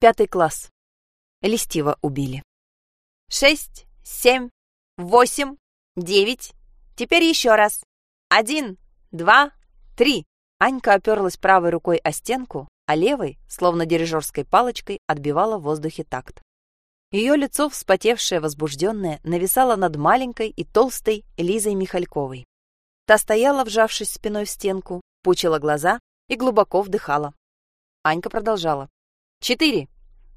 Пятый класс. Листиво убили. Шесть, семь, восемь, девять. Теперь еще раз. Один, два, три. Анька оперлась правой рукой о стенку, а левой, словно дирижерской палочкой, отбивала в воздухе такт. Ее лицо, вспотевшее, возбужденное, нависало над маленькой и толстой Лизой Михальковой. Та стояла, вжавшись спиной в стенку, пучила глаза и глубоко вдыхала. Анька продолжала. «Четыре,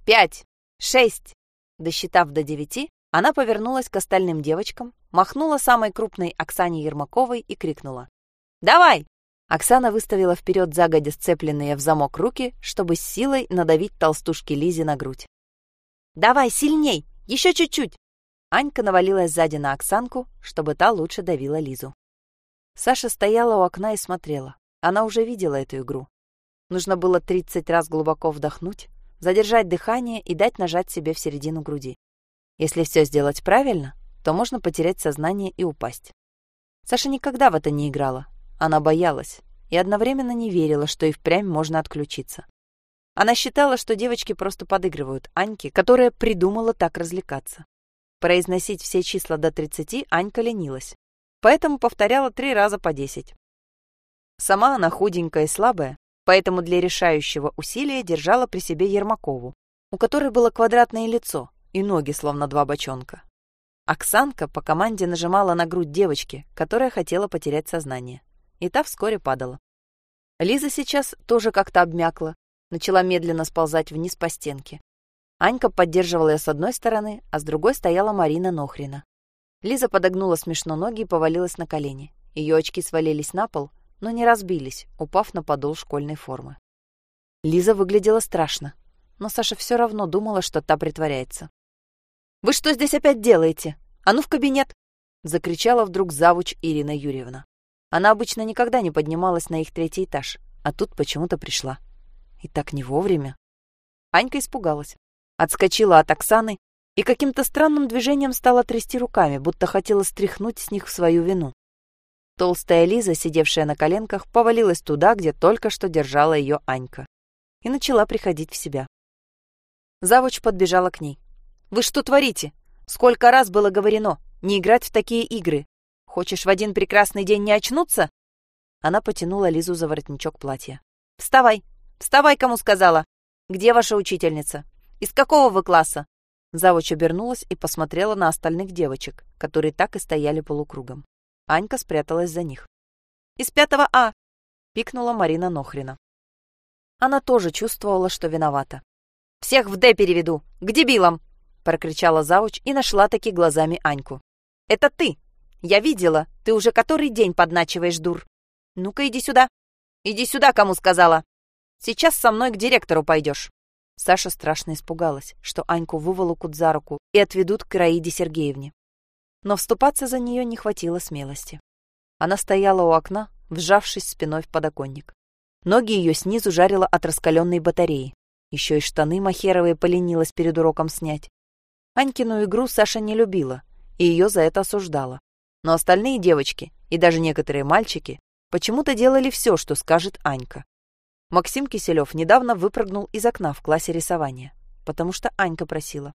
пять, шесть». Досчитав до девяти, она повернулась к остальным девочкам, махнула самой крупной Оксане Ермаковой и крикнула. «Давай!» Оксана выставила вперед загодя сцепленные в замок руки, чтобы с силой надавить толстушке Лизе на грудь. «Давай, сильней! Еще чуть-чуть!» Анька навалилась сзади на Оксанку, чтобы та лучше давила Лизу. Саша стояла у окна и смотрела. Она уже видела эту игру. Нужно было 30 раз глубоко вдохнуть, задержать дыхание и дать нажать себе в середину груди. Если все сделать правильно, то можно потерять сознание и упасть. Саша никогда в это не играла, она боялась и одновременно не верила, что и впрямь можно отключиться. Она считала, что девочки просто подыгрывают Аньке, которая придумала так развлекаться. Произносить все числа до 30 Анька ленилась, поэтому повторяла три раза по 10. Сама она худенькая и слабая, поэтому для решающего усилия держала при себе Ермакову, у которой было квадратное лицо и ноги, словно два бочонка. Оксанка по команде нажимала на грудь девочки, которая хотела потерять сознание и та вскоре падала. Лиза сейчас тоже как-то обмякла, начала медленно сползать вниз по стенке. Анька поддерживала ее с одной стороны, а с другой стояла Марина Нохрина. Лиза подогнула смешно ноги и повалилась на колени. Ее очки свалились на пол, но не разбились, упав на подол школьной формы. Лиза выглядела страшно, но Саша все равно думала, что та притворяется. «Вы что здесь опять делаете? А ну в кабинет!» — закричала вдруг завуч Ирина Юрьевна. Она обычно никогда не поднималась на их третий этаж, а тут почему-то пришла. И так не вовремя. Анька испугалась. Отскочила от Оксаны и каким-то странным движением стала трясти руками, будто хотела стряхнуть с них свою вину. Толстая Лиза, сидевшая на коленках, повалилась туда, где только что держала ее Анька, и начала приходить в себя. Завуч подбежала к ней. «Вы что творите? Сколько раз было говорено, не играть в такие игры. Хочешь в один прекрасный день не очнуться?» Она потянула Лизу за воротничок платья. «Вставай! Вставай, кому сказала! Где ваша учительница? Из какого вы класса?» Завуч обернулась и посмотрела на остальных девочек, которые так и стояли полукругом. Анька спряталась за них. «Из пятого А!» — пикнула Марина Нохрина. Она тоже чувствовала, что виновата. «Всех в Д переведу! К дебилам!» — прокричала завуч и нашла таки глазами Аньку. «Это ты! Я видела, ты уже который день подначиваешь дур. Ну-ка, иди сюда. Иди сюда, кому сказала. Сейчас со мной к директору пойдешь. Саша страшно испугалась, что Аньку выволокут за руку и отведут к Раиде Сергеевне. Но вступаться за нее не хватило смелости. Она стояла у окна, вжавшись спиной в подоконник. Ноги ее снизу жарило от раскаленной батареи. Еще и штаны махеровые поленилась перед уроком снять. Анькину игру Саша не любила, и ее за это осуждала. Но остальные девочки и даже некоторые мальчики почему-то делали все, что скажет Анька. Максим Киселев недавно выпрыгнул из окна в классе рисования, потому что Анька просила.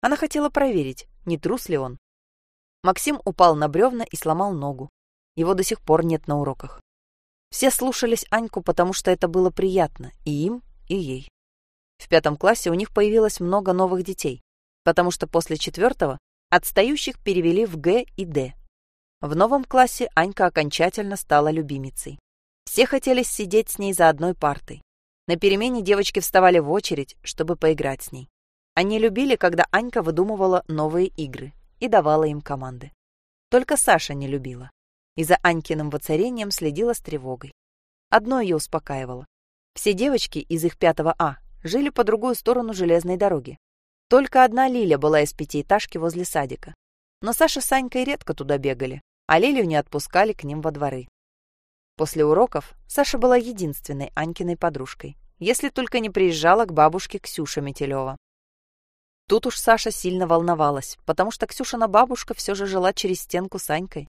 Она хотела проверить, не трус ли он. Максим упал на бревна и сломал ногу. Его до сих пор нет на уроках. Все слушались Аньку, потому что это было приятно и им, и ей. В пятом классе у них появилось много новых детей, потому что после четвертого отстающих перевели в Г и Д, в новом классе Анька окончательно стала любимицей. Все хотели сидеть с ней за одной партой. На перемене девочки вставали в очередь, чтобы поиграть с ней. Они любили, когда Анька выдумывала новые игры и давала им команды. Только Саша не любила. И за Анькиным воцарением следила с тревогой. Одно ее успокаивало. Все девочки из их пятого А жили по другую сторону железной дороги. Только одна Лиля была из пятиэтажки возле садика. Но Саша с Анькой редко туда бегали, а Лилию не отпускали к ним во дворы. После уроков Саша была единственной Анькиной подружкой, если только не приезжала к бабушке Ксюша Метелева. Тут уж Саша сильно волновалась, потому что Ксюшина бабушка все же жила через стенку с Анькой.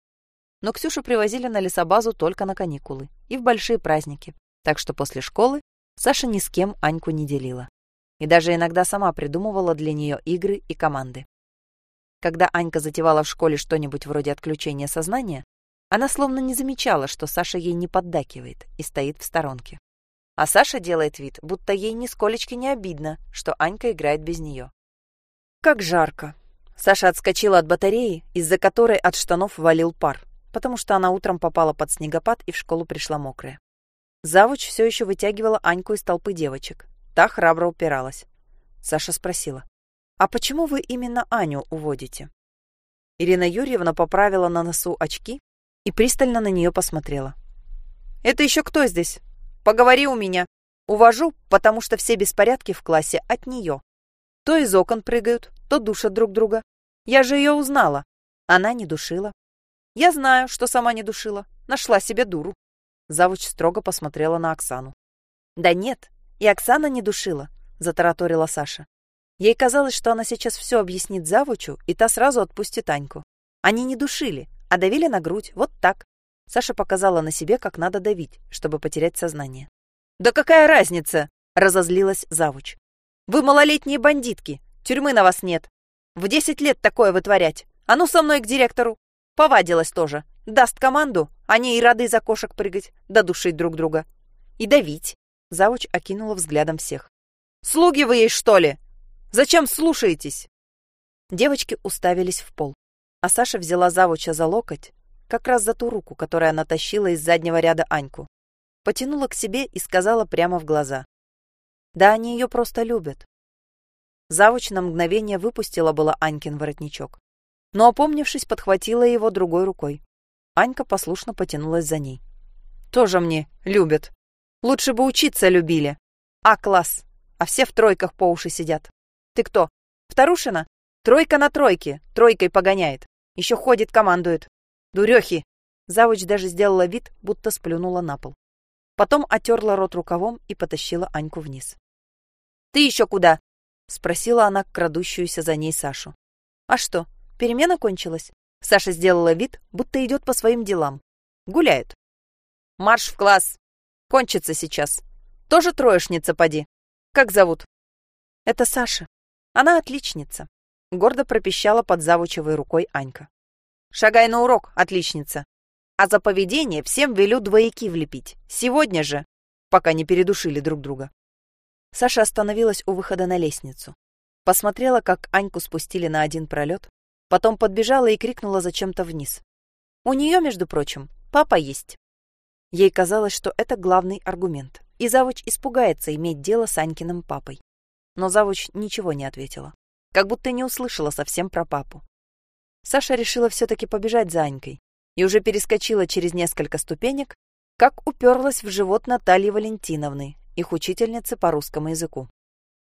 Но Ксюшу привозили на лесобазу только на каникулы и в большие праздники, так что после школы Саша ни с кем Аньку не делила. и даже иногда сама придумывала для нее игры и команды. Когда Анька затевала в школе что-нибудь вроде отключения сознания, она словно не замечала, что Саша ей не поддакивает и стоит в сторонке. А Саша делает вид, будто ей нисколечки не обидно, что Анька играет без нее. Как жарко. Саша отскочила от батареи, из-за которой от штанов валил пар, потому что она утром попала под снегопад и в школу пришла мокрая. Завуч все еще вытягивала Аньку из толпы девочек. Та храбро упиралась. Саша спросила, «А почему вы именно Аню уводите?» Ирина Юрьевна поправила на носу очки и пристально на нее посмотрела. «Это еще кто здесь? Поговори у меня. Увожу, потому что все беспорядки в классе от нее. То из окон прыгают, то душат друг друга. Я же ее узнала. Она не душила. Я знаю, что сама не душила. Нашла себе дуру». Завуч строго посмотрела на Оксану. «Да нет, и Оксана не душила», — затараторила Саша. Ей казалось, что она сейчас все объяснит завучу, и та сразу отпустит Аньку. Они не душили, а давили на грудь, вот так. Саша показала на себе, как надо давить, чтобы потерять сознание. «Да какая разница?» — разозлилась завуч. «Вы малолетние бандитки, тюрьмы на вас нет. В десять лет такое вытворять. А ну со мной к директору. Повадилась тоже. Даст команду, они и рады за кошек прыгать, да душить друг друга. И давить». Завуч окинула взглядом всех. «Слуги вы ей, что ли? Зачем слушаетесь?» Девочки уставились в пол а Саша взяла завуча за локоть, как раз за ту руку, которую она тащила из заднего ряда Аньку. Потянула к себе и сказала прямо в глаза. «Да они ее просто любят». Завуч на мгновение выпустила была Анькин воротничок, но, опомнившись, подхватила его другой рукой. Анька послушно потянулась за ней. «Тоже мне любят. Лучше бы учиться любили. А, класс. А все в тройках по уши сидят. Ты кто? Вторушина? Тройка на тройке. Тройкой погоняет. Еще ходит, командует. Дурехи!» Завуч даже сделала вид, будто сплюнула на пол. Потом отерла рот рукавом и потащила Аньку вниз. «Ты еще куда?» — спросила она крадущуюся за ней Сашу. «А что, перемена кончилась?» Саша сделала вид, будто идет по своим делам. Гуляет. «Марш в класс! Кончится сейчас. Тоже троечница, поди. Как зовут?» «Это Саша. Она отличница. Гордо пропищала под завучевой рукой Анька. «Шагай на урок, отличница. А за поведение всем велю двояки влепить. Сегодня же, пока не передушили друг друга». Саша остановилась у выхода на лестницу. Посмотрела, как Аньку спустили на один пролет, потом подбежала и крикнула зачем-то вниз. «У нее, между прочим, папа есть». Ей казалось, что это главный аргумент, и завуч испугается иметь дело с Анькиным папой. Но завуч ничего не ответила как будто не услышала совсем про папу. Саша решила все-таки побежать за Анькой и уже перескочила через несколько ступенек, как уперлась в живот Натальи Валентиновны, их учительницы по русскому языку.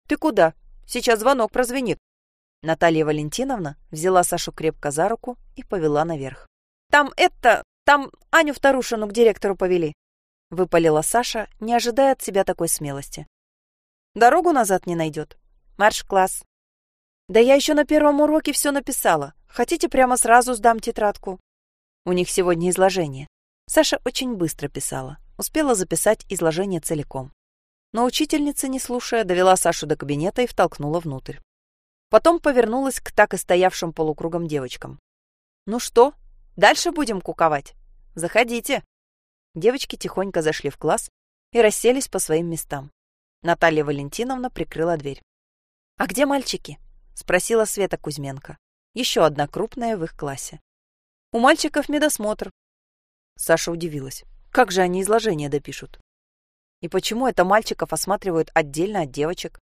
«Ты куда? Сейчас звонок прозвенит». Наталья Валентиновна взяла Сашу крепко за руку и повела наверх. «Там это... Там Аню Вторушину к директору повели», — выпалила Саша, не ожидая от себя такой смелости. «Дорогу назад не найдет. Марш-класс». Да я еще на первом уроке все написала. Хотите, прямо сразу сдам тетрадку? У них сегодня изложение. Саша очень быстро писала. Успела записать изложение целиком. Но учительница, не слушая, довела Сашу до кабинета и втолкнула внутрь. Потом повернулась к так и стоявшим полукругом девочкам. «Ну что, дальше будем куковать? Заходите!» Девочки тихонько зашли в класс и расселись по своим местам. Наталья Валентиновна прикрыла дверь. «А где мальчики?» спросила Света Кузьменко, еще одна крупная в их классе. У мальчиков медосмотр. Саша удивилась. Как же они изложение допишут? И почему это мальчиков осматривают отдельно от девочек?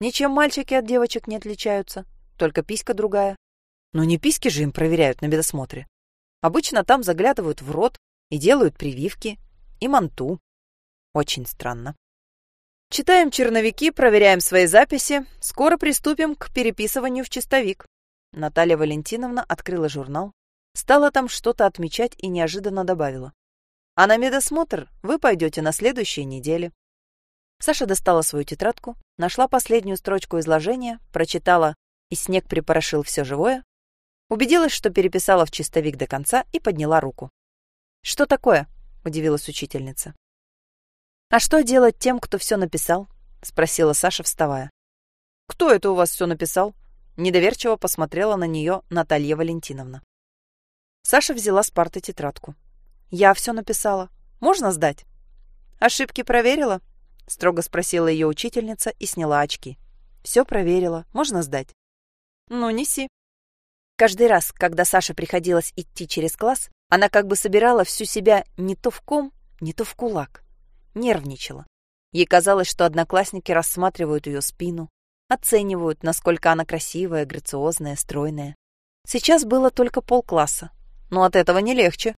Ничем мальчики от девочек не отличаются, только писька другая. Но не письки же им проверяют на медосмотре. Обычно там заглядывают в рот и делают прививки, и манту. Очень странно. Читаем черновики, проверяем свои записи. Скоро приступим к переписыванию в чистовик. Наталья Валентиновна открыла журнал, стала там что-то отмечать и неожиданно добавила. А на медосмотр вы пойдете на следующей неделе. Саша достала свою тетрадку, нашла последнюю строчку изложения, прочитала «И снег припорошил все живое», убедилась, что переписала в чистовик до конца и подняла руку. «Что такое?» – удивилась учительница. «А что делать тем, кто все написал?» — спросила Саша, вставая. Кто это у вас все написал?» Недоверчиво посмотрела на нее Наталья Валентиновна. Саша взяла с парты тетрадку. «Я все написала. Можно сдать?» «Ошибки проверила?» — строго спросила ее учительница и сняла очки. «Все проверила. Можно сдать?» «Ну, неси». Каждый раз, когда Саше приходилось идти через класс, она как бы собирала всю себя не то в ком, не то в кулак. Нервничала. Ей казалось, что одноклассники рассматривают ее спину, оценивают, насколько она красивая, грациозная, стройная. Сейчас было только полкласса, но от этого не легче.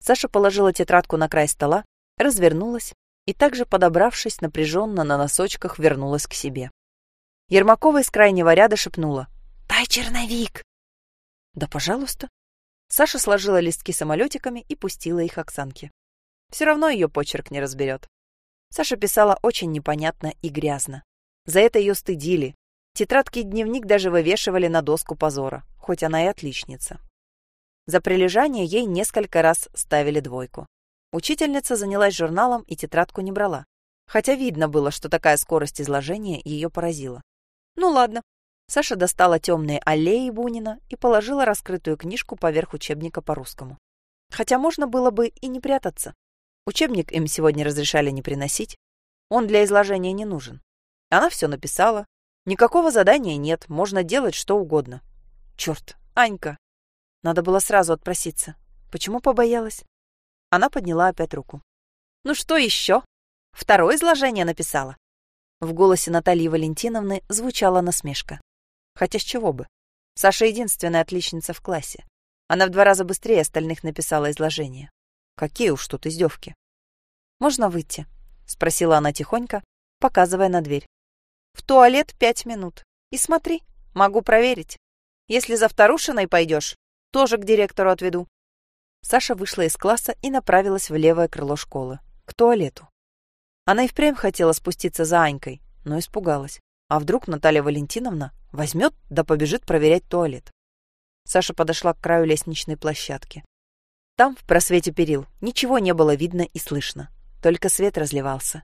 Саша положила тетрадку на край стола, развернулась и также, подобравшись напряженно на носочках, вернулась к себе. Ермакова из крайнего ряда шепнула. «Дай черновик!» «Да, пожалуйста». Саша сложила листки самолетиками и пустила их Оксанке. Все равно ее почерк не разберет. Саша писала очень непонятно и грязно. За это ее стыдили. Тетрадки и дневник даже вывешивали на доску позора, хоть она и отличница. За прилежание ей несколько раз ставили двойку. Учительница занялась журналом и тетрадку не брала, хотя видно было, что такая скорость изложения ее поразила. Ну ладно. Саша достала темные аллеи Бунина и положила раскрытую книжку поверх учебника по русскому. Хотя можно было бы и не прятаться. Учебник им сегодня разрешали не приносить. Он для изложения не нужен. Она все написала. Никакого задания нет, можно делать что угодно. Черт, Анька. Надо было сразу отпроситься. Почему побоялась? Она подняла опять руку. «Ну что еще? Второе изложение написала?» В голосе Натальи Валентиновны звучала насмешка. Хотя с чего бы? Саша единственная отличница в классе. Она в два раза быстрее остальных написала изложение. Какие уж тут издевки. «Можно выйти?» — спросила она тихонько, показывая на дверь. «В туалет пять минут. И смотри, могу проверить. Если за вторушиной пойдешь, тоже к директору отведу. Саша вышла из класса и направилась в левое крыло школы, к туалету. Она и впрямь хотела спуститься за Анькой, но испугалась. А вдруг Наталья Валентиновна возьмет да побежит проверять туалет. Саша подошла к краю лестничной площадки. Там, в просвете перил, ничего не было видно и слышно. Только свет разливался.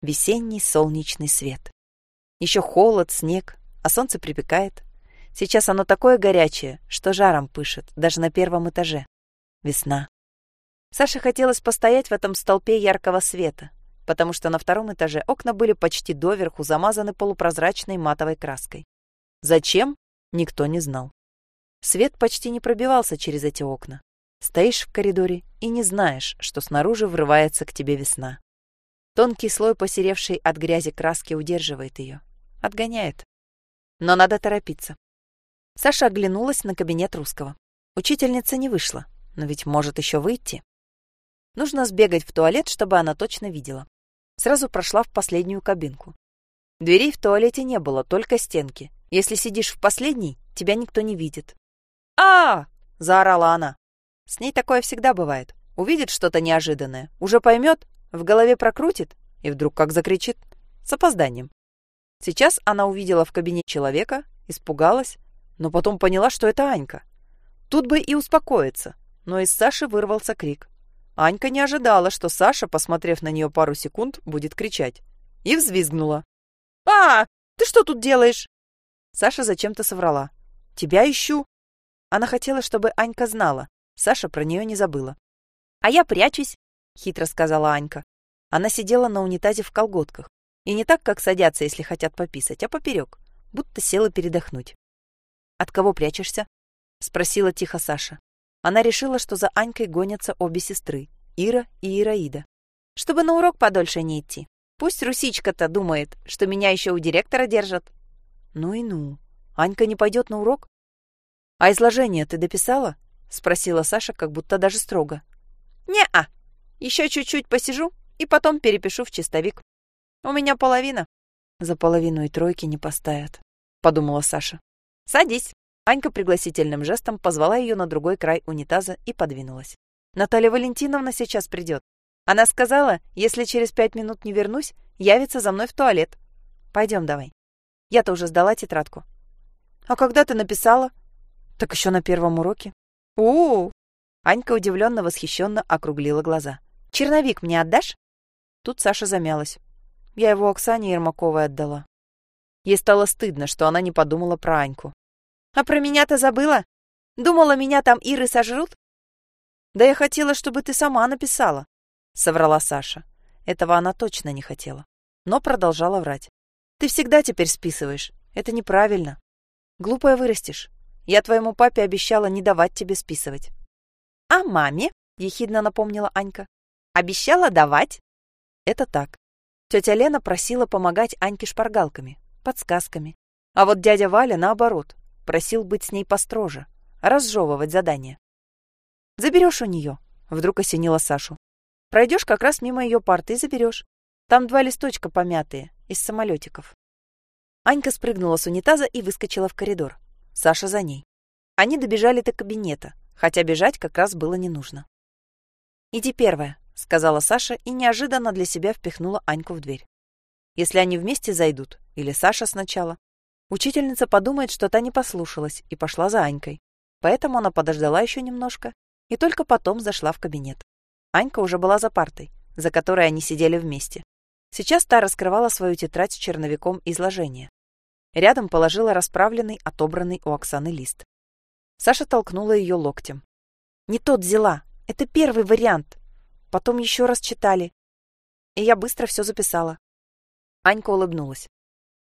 Весенний солнечный свет. Еще холод, снег, а солнце припекает. Сейчас оно такое горячее, что жаром пышет, даже на первом этаже. Весна. Саше хотелось постоять в этом столпе яркого света, потому что на втором этаже окна были почти доверху замазаны полупрозрачной матовой краской. Зачем? Никто не знал. Свет почти не пробивался через эти окна. Стоишь в коридоре и не знаешь, что снаружи врывается к тебе весна. Тонкий слой посеревшей от грязи краски удерживает ее, отгоняет. Но надо торопиться. Саша оглянулась на кабинет русского. Учительница не вышла но ведь может еще выйти. Нужно сбегать в туалет, чтобы она точно видела. Сразу прошла в последнюю кабинку. Дверей в туалете не было, только стенки. Если сидишь в последней, тебя никто не видит. а, -а, -а заорала она. С ней такое всегда бывает. Увидит что-то неожиданное, уже поймет, в голове прокрутит и вдруг как закричит с опозданием. Сейчас она увидела в кабинете человека, испугалась, но потом поняла, что это Анька. Тут бы и успокоиться, но из Саши вырвался крик. Анька не ожидала, что Саша, посмотрев на нее пару секунд, будет кричать. И взвизгнула. «А, ты что тут делаешь?» Саша зачем-то соврала. «Тебя ищу». Она хотела, чтобы Анька знала. Саша про нее не забыла. «А я прячусь», — хитро сказала Анька. Она сидела на унитазе в колготках. И не так, как садятся, если хотят пописать, а поперек, будто села передохнуть. «От кого прячешься?» — спросила тихо Саша она решила, что за Анькой гонятся обе сестры, Ира и Ираида. Чтобы на урок подольше не идти. Пусть Русичка-то думает, что меня еще у директора держат. Ну и ну. Анька не пойдет на урок? А изложение ты дописала? Спросила Саша, как будто даже строго. Не-а. Еще чуть-чуть посижу и потом перепишу в чистовик. У меня половина. За половину и тройки не поставят, подумала Саша. Садись. Анька пригласительным жестом позвала ее на другой край унитаза и подвинулась. «Наталья Валентиновна сейчас придет. Она сказала, если через пять минут не вернусь, явится за мной в туалет. Пойдем давай. Я-то уже сдала тетрадку». «А когда ты написала?» «Так еще на первом уроке». «У-у-у!» Анька удивленно восхищенно округлила глаза. «Черновик мне отдашь?» Тут Саша замялась. Я его Оксане Ермаковой отдала. Ей стало стыдно, что она не подумала про Аньку. «А про меня-то забыла? Думала, меня там Иры сожрут?» «Да я хотела, чтобы ты сама написала», — соврала Саша. Этого она точно не хотела, но продолжала врать. «Ты всегда теперь списываешь. Это неправильно. Глупая вырастешь. Я твоему папе обещала не давать тебе списывать». «А маме?» — ехидно напомнила Анька. «Обещала давать?» Это так. Тетя Лена просила помогать Аньке шпаргалками, подсказками. А вот дядя Валя, наоборот, просил быть с ней построже, разжевывать задания. «Заберешь у нее», — вдруг осенила Сашу. «Пройдешь как раз мимо ее парты и заберешь. Там два листочка помятые, из самолетиков». Анька спрыгнула с унитаза и выскочила в коридор. Саша за ней. Они добежали до кабинета, хотя бежать как раз было не нужно. «Иди первая», — сказала Саша и неожиданно для себя впихнула Аньку в дверь. Если они вместе зайдут, или Саша сначала, учительница подумает, что та не послушалась и пошла за Анькой. Поэтому она подождала еще немножко и только потом зашла в кабинет. Анька уже была за партой, за которой они сидели вместе. Сейчас та раскрывала свою тетрадь с черновиком изложения. Рядом положила расправленный, отобранный у Оксаны лист. Саша толкнула ее локтем. «Не тот взяла. Это первый вариант. Потом еще раз читали. И я быстро все записала». Анька улыбнулась.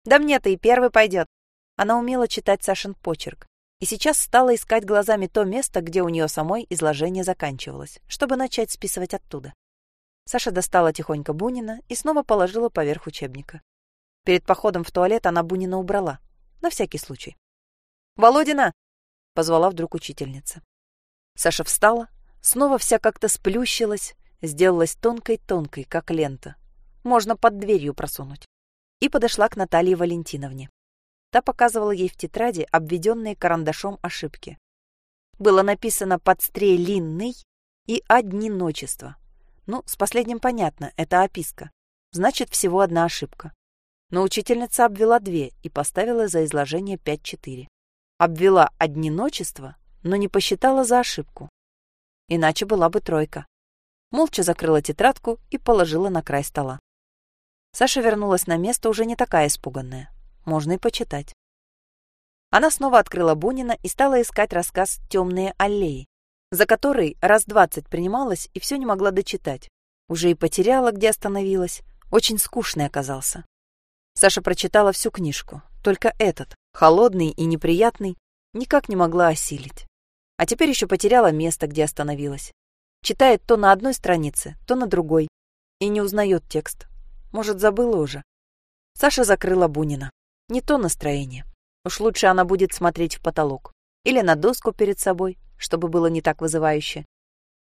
«Да мне-то и первый пойдет». Она умела читать Сашин почерк. И сейчас стала искать глазами то место, где у нее самой изложение заканчивалось, чтобы начать списывать оттуда. Саша достала тихонько Бунина и снова положила поверх учебника. Перед походом в туалет она Бунина убрала. На всякий случай. «Володина!» — позвала вдруг учительница. Саша встала, снова вся как-то сплющилась, сделалась тонкой-тонкой, как лента. Можно под дверью просунуть. И подошла к Наталье Валентиновне. Та показывала ей в тетради обведенные карандашом ошибки. Было написано «подстрелинный» и «одниночество». Ну, с последним понятно, это описка. Значит, всего одна ошибка. Но учительница обвела две и поставила за изложение 5-4. Обвела одиночество, но не посчитала за ошибку. Иначе была бы тройка. Молча закрыла тетрадку и положила на край стола. Саша вернулась на место уже не такая испуганная. Можно и почитать. Она снова открыла Бунина и стала искать рассказ «Темные аллеи», за который раз двадцать принималась и все не могла дочитать. Уже и потеряла, где остановилась. Очень скучный оказался. Саша прочитала всю книжку, только этот, холодный и неприятный, никак не могла осилить. А теперь еще потеряла место, где остановилась. Читает то на одной странице, то на другой. И не узнает текст. Может, забыла уже. Саша закрыла Бунина. Не то настроение. Уж лучше она будет смотреть в потолок. Или на доску перед собой, чтобы было не так вызывающе.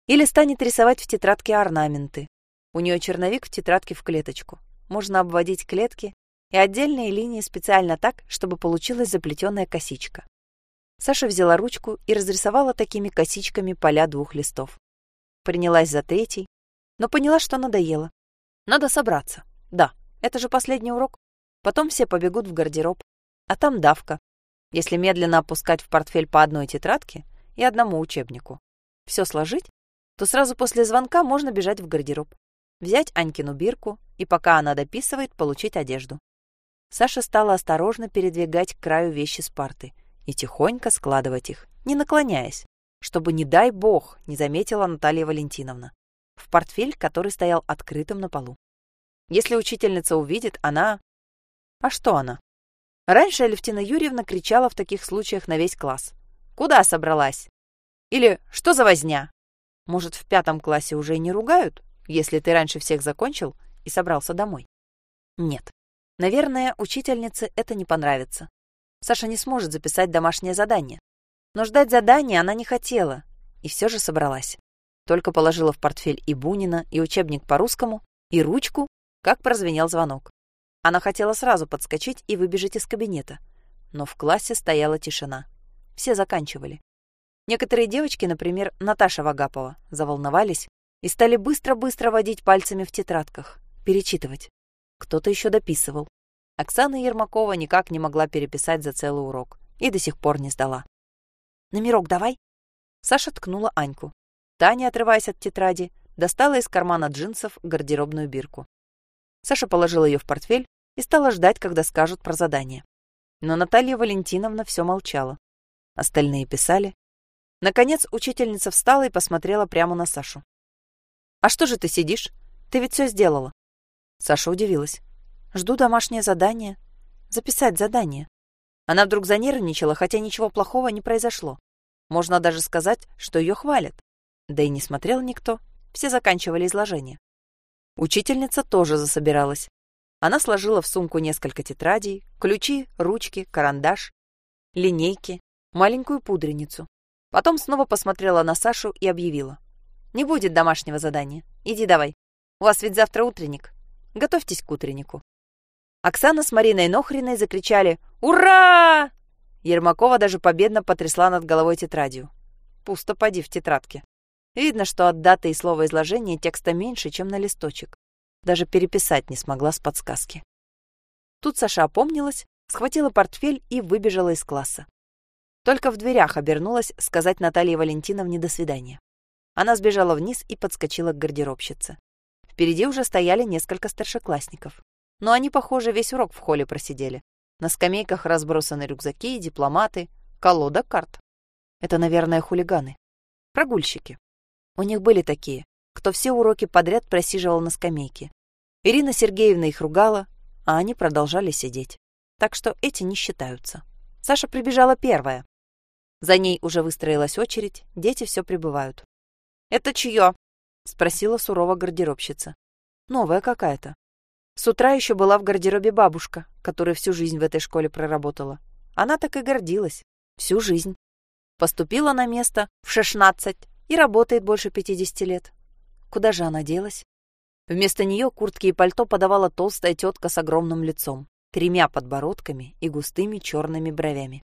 Или станет рисовать в тетрадке орнаменты. У нее черновик в тетрадке в клеточку. Можно обводить клетки и отдельные линии специально так, чтобы получилась заплетенная косичка. Саша взяла ручку и разрисовала такими косичками поля двух листов. Принялась за третий, но поняла, что надоело. Надо собраться. Да, это же последний урок. Потом все побегут в гардероб. А там давка. Если медленно опускать в портфель по одной тетрадке и одному учебнику. Все сложить, то сразу после звонка можно бежать в гардероб. Взять Анькину бирку и, пока она дописывает, получить одежду. Саша стала осторожно передвигать к краю вещи с парты и тихонько складывать их, не наклоняясь, чтобы, не дай бог, не заметила Наталья Валентиновна, в портфель, который стоял открытым на полу. Если учительница увидит, она... А что она? Раньше Алевтина Юрьевна кричала в таких случаях на весь класс. «Куда собралась?» Или «Что за возня?» Может, в пятом классе уже и не ругают, если ты раньше всех закончил и собрался домой? Нет. Наверное, учительнице это не понравится. Саша не сможет записать домашнее задание. Но ждать задания она не хотела, и все же собралась. Только положила в портфель и Бунина, и учебник по русскому, и ручку, как прозвенел звонок. Она хотела сразу подскочить и выбежать из кабинета. Но в классе стояла тишина. Все заканчивали. Некоторые девочки, например, Наташа Вагапова, заволновались и стали быстро-быстро водить пальцами в тетрадках, перечитывать кто-то еще дописывал. Оксана Ермакова никак не могла переписать за целый урок и до сих пор не сдала. «Номерок давай!» Саша ткнула Аньку. Таня, отрываясь от тетради, достала из кармана джинсов гардеробную бирку. Саша положила ее в портфель, и стала ждать, когда скажут про задание. Но Наталья Валентиновна все молчала. Остальные писали. Наконец учительница встала и посмотрела прямо на Сашу. «А что же ты сидишь? Ты ведь все сделала». Саша удивилась. «Жду домашнее задание. Записать задание». Она вдруг занервничала, хотя ничего плохого не произошло. Можно даже сказать, что ее хвалят. Да и не смотрел никто. Все заканчивали изложение. Учительница тоже засобиралась. Она сложила в сумку несколько тетрадей, ключи, ручки, карандаш, линейки, маленькую пудреницу. Потом снова посмотрела на Сашу и объявила. «Не будет домашнего задания. Иди давай. У вас ведь завтра утренник. Готовьтесь к утреннику». Оксана с Мариной Нохриной закричали «Ура!». Ермакова даже победно потрясла над головой тетрадью. Пусто поди в тетрадке. Видно, что от даты и слова изложения текста меньше, чем на листочек. Даже переписать не смогла с подсказки. Тут Саша опомнилась, схватила портфель и выбежала из класса. Только в дверях обернулась сказать Наталье Валентиновне до свидания. Она сбежала вниз и подскочила к гардеробщице. Впереди уже стояли несколько старшеклассников. Но они, похоже, весь урок в холле просидели. На скамейках разбросаны рюкзаки, дипломаты, колода карт. Это, наверное, хулиганы. Прогульщики. У них были такие, кто все уроки подряд просиживал на скамейке. Ирина Сергеевна их ругала, а они продолжали сидеть. Так что эти не считаются. Саша прибежала первая. За ней уже выстроилась очередь, дети все прибывают. «Это чье?» — спросила сурово гардеробщица. «Новая какая-то. С утра еще была в гардеробе бабушка, которая всю жизнь в этой школе проработала. Она так и гордилась. Всю жизнь. Поступила на место в шестнадцать и работает больше пятидесяти лет. Куда же она делась? Вместо нее куртки и пальто подавала толстая тетка с огромным лицом, тремя подбородками и густыми черными бровями.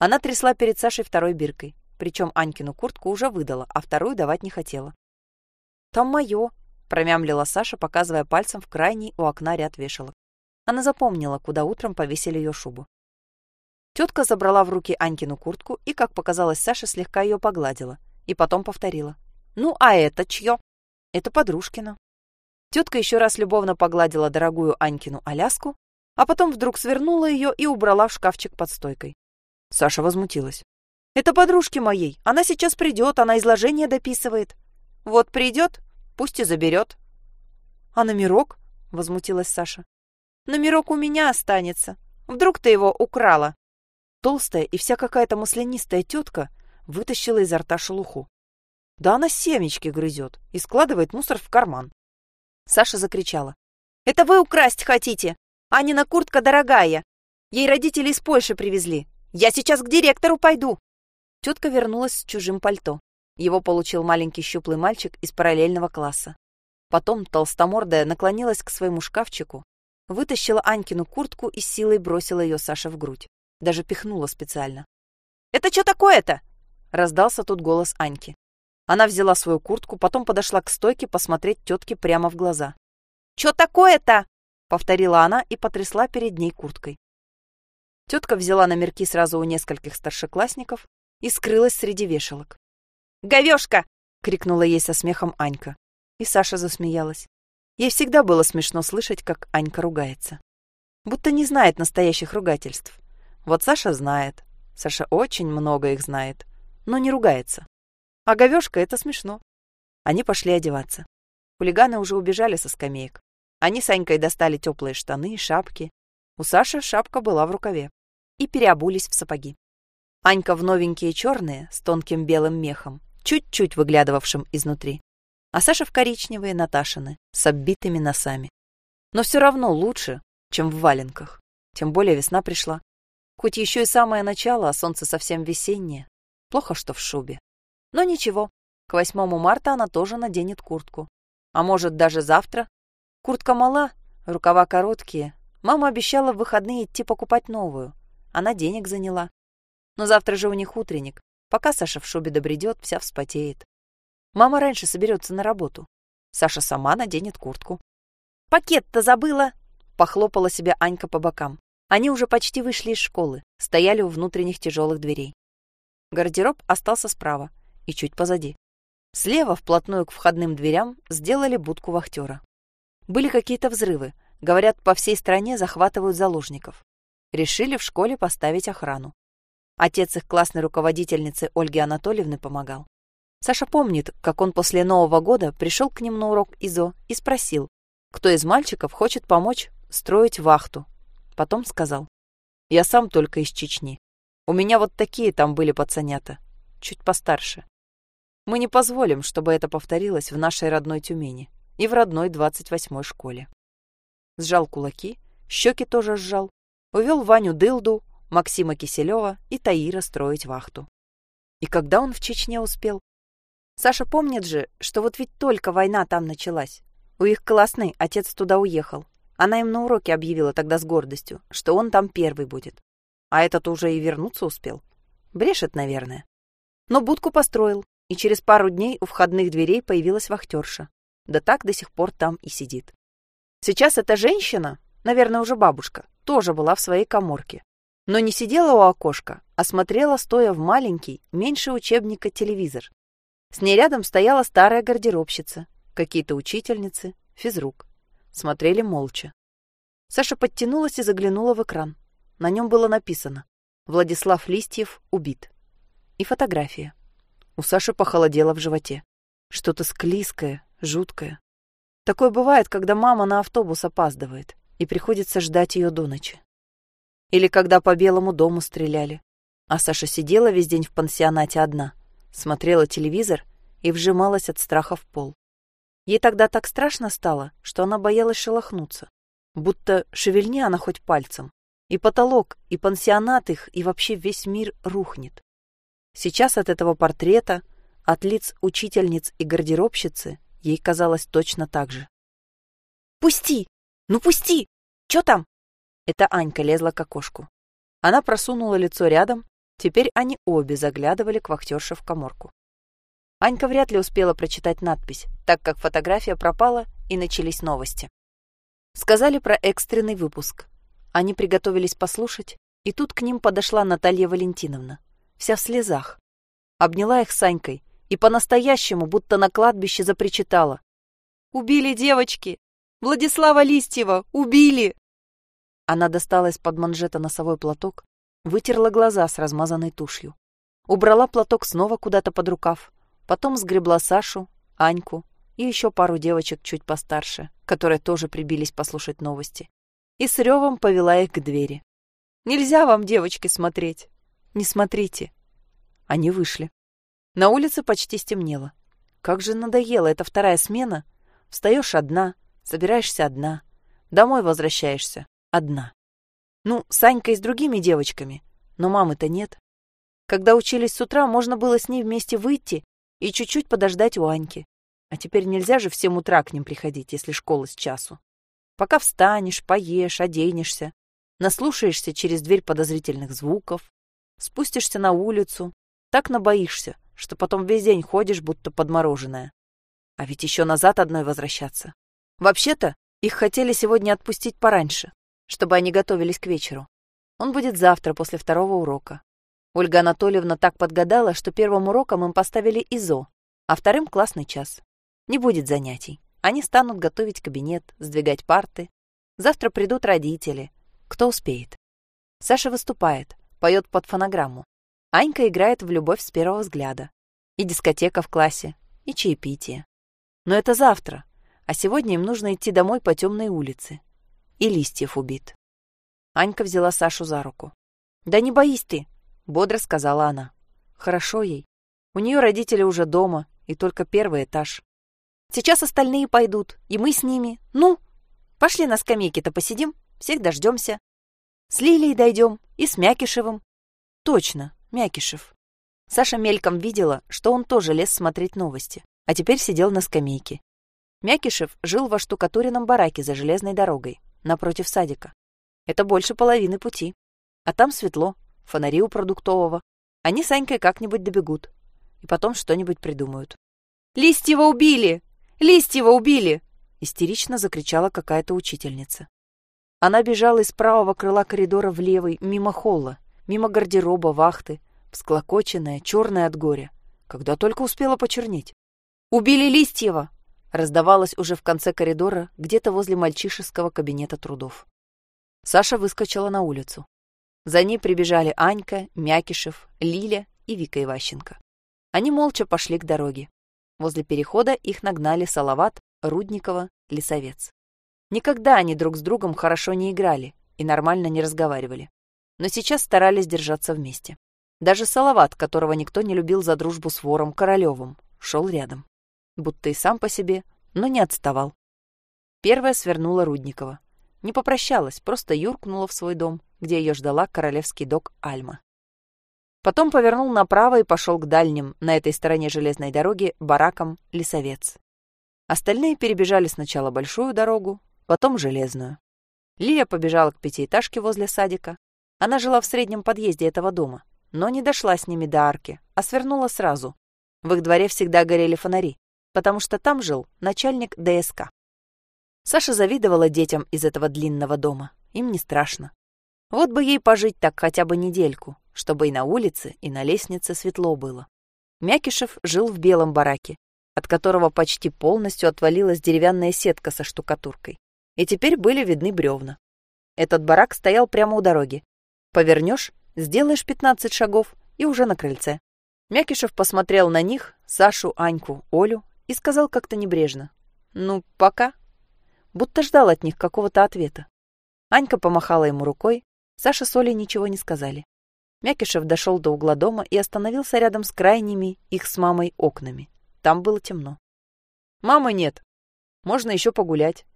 Она трясла перед Сашей второй биркой, причем Анькину куртку уже выдала, а вторую давать не хотела. «Там мое», — промямлила Саша, показывая пальцем в крайний у окна ряд вешалок. Она запомнила, куда утром повесили ее шубу. Тетка забрала в руки Анькину куртку и, как показалось Саше, слегка ее погладила. И потом повторила. «Ну, а это чье?» «Это подружкина». Тетка еще раз любовно погладила дорогую Анькину Аляску, а потом вдруг свернула ее и убрала в шкафчик под стойкой. Саша возмутилась. «Это подружки моей. Она сейчас придет, она изложение дописывает. Вот придет, пусть и заберет». «А номерок?» — возмутилась Саша. «Номерок у меня останется. Вдруг ты его украла?» Толстая и вся какая-то маслянистая тетка вытащила изо рта шелуху. Да она семечки грызет и складывает мусор в карман. Саша закричала. «Это вы украсть хотите? Анина куртка дорогая. Ей родители из Польши привезли. Я сейчас к директору пойду!» Тетка вернулась с чужим пальто. Его получил маленький щуплый мальчик из параллельного класса. Потом толстомордая наклонилась к своему шкафчику, вытащила Анькину куртку и силой бросила ее Саше в грудь. Даже пихнула специально. «Это что такое-то?» — раздался тут голос Аньки. Она взяла свою куртку, потом подошла к стойке посмотреть тетке прямо в глаза. «Что такое-то?» — повторила она и потрясла перед ней курткой. Тетка взяла номерки сразу у нескольких старшеклассников и скрылась среди вешалок. «Говёшка!» — крикнула ей со смехом Анька. И Саша засмеялась. Ей всегда было смешно слышать, как Анька ругается. Будто не знает настоящих ругательств. Вот Саша знает. Саша очень много их знает, но не ругается. А говёшка — это смешно. Они пошли одеваться. Хулиганы уже убежали со скамеек. Они с Анькой достали теплые штаны, шапки. У Саши шапка была в рукаве и переобулись в сапоги. Анька в новенькие черные с тонким белым мехом, чуть-чуть выглядывавшим изнутри, а Саша в коричневые Наташины с оббитыми носами. Но все равно лучше, чем в валенках. Тем более весна пришла. Хоть еще и самое начало, а солнце совсем весеннее. Плохо, что в шубе. Но ничего, к 8 марта она тоже наденет куртку. А может, даже завтра. Куртка мала, рукава короткие. Мама обещала в выходные идти покупать новую. Она денег заняла. Но завтра же у них утренник. Пока Саша в шубе добредет, вся вспотеет. Мама раньше соберется на работу. Саша сама наденет куртку. «Пакет-то забыла!» — похлопала себя Анька по бокам. Они уже почти вышли из школы, стояли у внутренних тяжелых дверей. Гардероб остался справа и чуть позади. Слева, вплотную к входным дверям, сделали будку вахтера. Были какие-то взрывы, Говорят, по всей стране захватывают заложников. Решили в школе поставить охрану. Отец их классной руководительницы Ольги Анатольевны помогал. Саша помнит, как он после Нового года пришел к ним на урок ИЗО и спросил, кто из мальчиков хочет помочь строить вахту. Потом сказал, я сам только из Чечни. У меня вот такие там были пацанята, чуть постарше. Мы не позволим, чтобы это повторилось в нашей родной Тюмени и в родной 28-й школе. Сжал кулаки, щеки тоже сжал, увел Ваню Дылду, Максима Киселева и Таира строить вахту. И когда он в Чечне успел? Саша помнит же, что вот ведь только война там началась. У их классной отец туда уехал. Она им на уроке объявила тогда с гордостью, что он там первый будет. А этот уже и вернуться успел. Брешет, наверное. Но будку построил, и через пару дней у входных дверей появилась вахтерша. Да так до сих пор там и сидит. Сейчас эта женщина, наверное, уже бабушка, тоже была в своей коморке. Но не сидела у окошка, а смотрела, стоя в маленький, меньше учебника телевизор. С ней рядом стояла старая гардеробщица, какие-то учительницы, физрук. Смотрели молча. Саша подтянулась и заглянула в экран. На нем было написано «Владислав Листьев убит». И фотография. У Саши похолодело в животе. Что-то склизкое, жуткое. Такое бывает, когда мама на автобус опаздывает, и приходится ждать ее до ночи. Или когда по Белому дому стреляли, а Саша сидела весь день в пансионате одна — смотрела телевизор и вжималась от страха в пол. Ей тогда так страшно стало, что она боялась шелохнуться. Будто шевельни она хоть пальцем. И потолок, и пансионат их, и вообще весь мир рухнет. Сейчас от этого портрета, от лиц учительниц и гардеробщицы, ей казалось точно так же. «Пусти! Ну пусти! Чё там?» Это Анька лезла к окошку. Она просунула лицо рядом, Теперь они обе заглядывали к вахтерше в коморку. Анька вряд ли успела прочитать надпись, так как фотография пропала и начались новости. Сказали про экстренный выпуск. Они приготовились послушать, и тут к ним подошла Наталья Валентиновна, вся в слезах. Обняла их с Анькой и по-настоящему, будто на кладбище, запричитала. «Убили девочки! Владислава Листьева! Убили!» Она достала из-под манжета носовой платок Вытерла глаза с размазанной тушью. Убрала платок снова куда-то под рукав. Потом сгребла Сашу, Аньку и еще пару девочек чуть постарше, которые тоже прибились послушать новости. И с ревом повела их к двери. «Нельзя вам, девочки, смотреть! Не смотрите!» Они вышли. На улице почти стемнело. Как же надоела эта вторая смена. Встаешь одна, собираешься одна, домой возвращаешься одна. Ну, Санька и с другими девочками, но мамы-то нет. Когда учились с утра, можно было с ней вместе выйти и чуть-чуть подождать у Аньки. А теперь нельзя же всем утра к ним приходить, если школа с часу. Пока встанешь, поешь, оденешься, наслушаешься через дверь подозрительных звуков, спустишься на улицу, так набоишься, что потом весь день ходишь, будто подмороженная. А ведь еще назад одной возвращаться. Вообще-то, их хотели сегодня отпустить пораньше чтобы они готовились к вечеру. Он будет завтра, после второго урока. Ольга Анатольевна так подгадала, что первым уроком им поставили ИЗО, а вторым — классный час. Не будет занятий. Они станут готовить кабинет, сдвигать парты. Завтра придут родители. Кто успеет? Саша выступает, поет под фонограмму. Анька играет в «Любовь с первого взгляда». И дискотека в классе, и чаепитие. Но это завтра, а сегодня им нужно идти домой по темной улице, и листьев убит. Анька взяла Сашу за руку. «Да не боись ты», — бодро сказала она. «Хорошо ей. У нее родители уже дома, и только первый этаж. Сейчас остальные пойдут, и мы с ними. Ну, пошли на скамейке-то посидим, всех дождемся. С Лилией дойдем и с Мякишевым. Точно, Мякишев. Саша мельком видела, что он тоже лез смотреть новости, а теперь сидел на скамейке. Мякишев жил во штукатуренном бараке за железной дорогой напротив садика. Это больше половины пути. А там светло, фонари у продуктового. Они с Анькой как-нибудь добегут. И потом что-нибудь придумают. «Листьева убили! Листьева убили!» Истерично закричала какая-то учительница. Она бежала из правого крыла коридора в левый, мимо холла, мимо гардероба, вахты, всклокоченная, черная от горя, когда только успела почернеть. «Убили Листьева! раздавалось уже в конце коридора, где-то возле мальчишеского кабинета трудов. Саша выскочила на улицу. За ней прибежали Анька, Мякишев, Лиля и Вика Иващенко. Они молча пошли к дороге. Возле перехода их нагнали Салават, Рудникова, Лисовец. Никогда они друг с другом хорошо не играли и нормально не разговаривали. Но сейчас старались держаться вместе. Даже Салават, которого никто не любил за дружбу с вором Королевым, шел рядом. Будто и сам по себе, но не отставал. Первая свернула Рудникова. Не попрощалась, просто юркнула в свой дом, где ее ждала королевский док Альма. Потом повернул направо и пошел к дальним, на этой стороне железной дороги, баракам Лесовец. Остальные перебежали сначала большую дорогу, потом железную. Лия побежала к пятиэтажке возле садика. Она жила в среднем подъезде этого дома, но не дошла с ними до арки, а свернула сразу. В их дворе всегда горели фонари, потому что там жил начальник ДСК. Саша завидовала детям из этого длинного дома. Им не страшно. Вот бы ей пожить так хотя бы недельку, чтобы и на улице, и на лестнице светло было. Мякишев жил в белом бараке, от которого почти полностью отвалилась деревянная сетка со штукатуркой. И теперь были видны бревна. Этот барак стоял прямо у дороги. Повернешь, сделаешь 15 шагов и уже на крыльце. Мякишев посмотрел на них, Сашу, Аньку, Олю и сказал как-то небрежно. «Ну, пока». Будто ждал от них какого-то ответа. Анька помахала ему рукой, Саша с Олей ничего не сказали. Мякишев дошел до угла дома и остановился рядом с крайними их с мамой окнами. Там было темно. «Мамы нет. Можно еще погулять.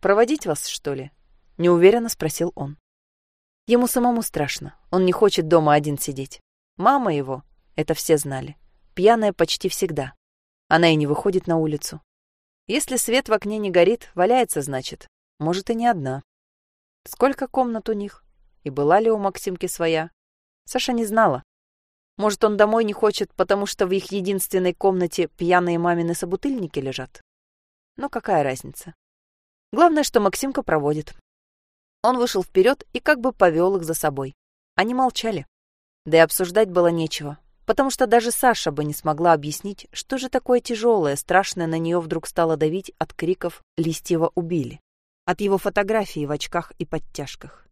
Проводить вас, что ли?» Неуверенно спросил он. Ему самому страшно. Он не хочет дома один сидеть. Мама его, это все знали, пьяная почти всегда. Она и не выходит на улицу. Если свет в окне не горит, валяется, значит. Может, и не одна. Сколько комнат у них? И была ли у Максимки своя? Саша не знала. Может, он домой не хочет, потому что в их единственной комнате пьяные мамины собутыльники лежат? Но какая разница? Главное, что Максимка проводит. Он вышел вперед и как бы повел их за собой. Они молчали. Да и обсуждать было нечего, потому что даже Саша бы не смогла объяснить, что же такое тяжелое, страшное на нее вдруг стало давить от криков «Листьева убили», от его фотографии в очках и подтяжках.